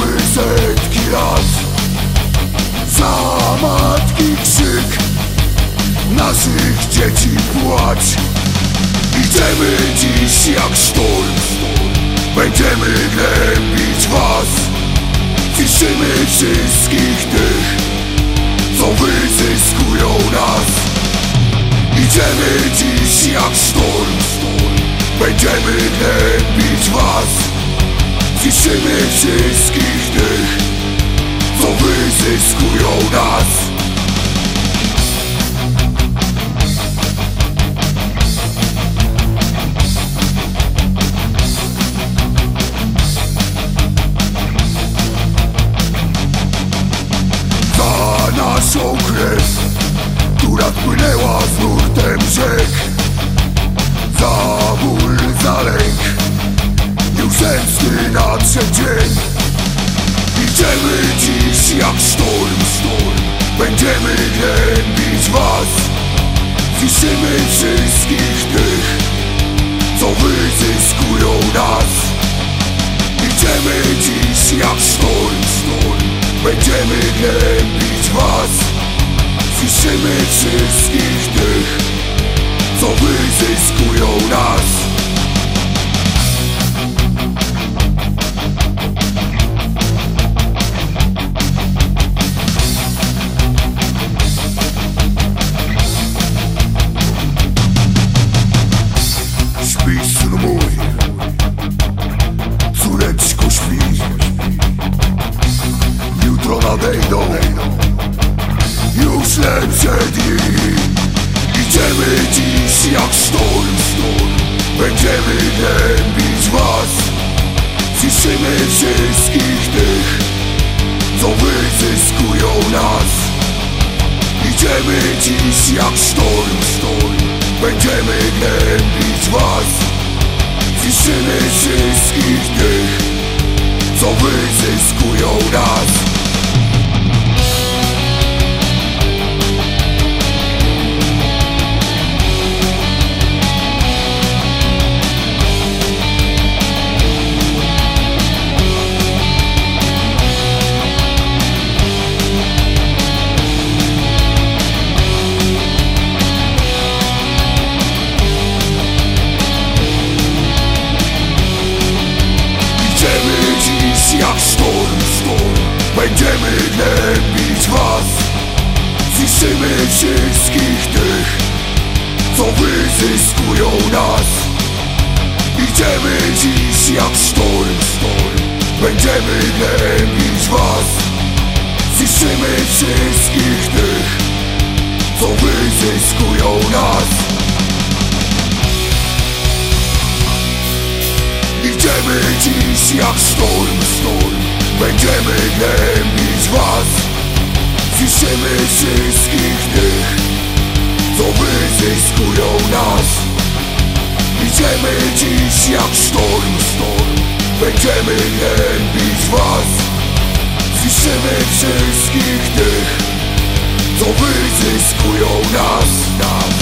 Czekamy setki lat. Za matki krzyk. Naszych dzieci płacz. Idziemy dziś jak sztorm Będziemy gnębić was. Zniszczymy wszystkich tych Co wyzyskują nas. Idziemy dziś jak sztorm Będziemy gnębić was Zniszczymy wszystkich tych Co wyzyskują nas. Za naszą krew Która wpłynęła z nurtem rzek Zemsty nadszedł dzień. Idziemy dziś jak sztorm, sztorm Będziemy gnębić was. Zniszczymy wszystkich tych Co wyzyskują nas. Idziemy dziś jak sztorm, sztorm Będziemy gnębić was. Zniszczymy wszystkich tych Co wyzyskują nas nadejdą Już lepsze dni. Idziemy dziś jak sztorm, sztorm Będziemy gnębić was. Zniszczymy wszystkich tych Co wyzyskują nas. Idziemy dziś jak sztorm, sztorm Będziemy gnębić was. Zniszczymy wszystkich tych Co wyzyskują nas Będziemy gnębić was. Zniszczymy wszystkich tych Co wyzyskują nas. Idziemy dziś jak sztorm, sztorm Będziemy gnębić was. Zniszczymy wszystkich tych Co wyzyskują nas. Idziemy dziś jak sztorm, sztorm Będziemy gnębić was. Zniszczymy wszystkich tych Co wyzyskują nas. Idziemy dziś jak sztorm, sztorm. Będziemy gnębić was. Zniszczymy wszystkich tych Co wyzyskują nas, nas